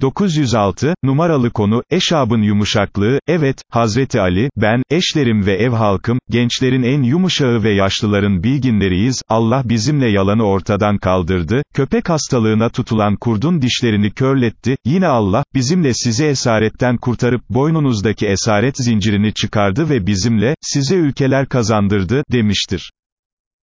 906, numaralı konu, eşabın yumuşaklığı, evet, Hazreti Ali, ben, eşlerim ve ev halkım, gençlerin en yumuşağı ve yaşlıların bilginleriyiz, Allah bizimle yalanı ortadan kaldırdı, köpek hastalığına tutulan kurdun dişlerini körletti, yine Allah, bizimle sizi esaretten kurtarıp boynunuzdaki esaret zincirini çıkardı ve bizimle, size ülkeler kazandırdı, demiştir.